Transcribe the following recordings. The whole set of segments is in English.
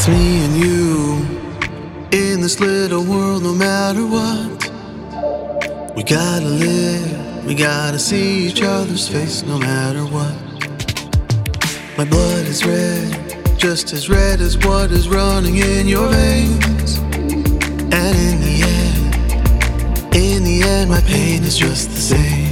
It's me and you in this little world, no matter what. We gotta live, we gotta see each other's face, no matter what. My blood is red, just as red as what is running in your veins. And in the end, in the end, my pain is just the same.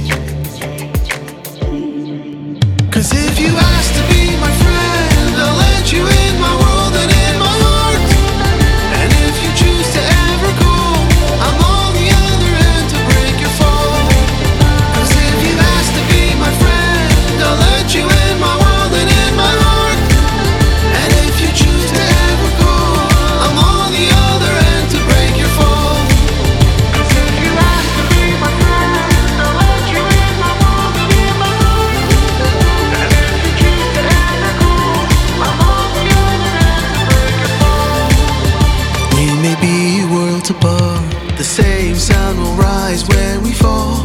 Be worlds apart. The same sun will rise when we fall.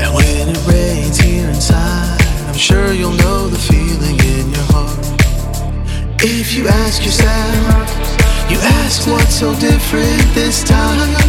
And when it rains here inside, I'm sure you'll know the feeling in your heart. If you ask yourself, you ask what's so different this time.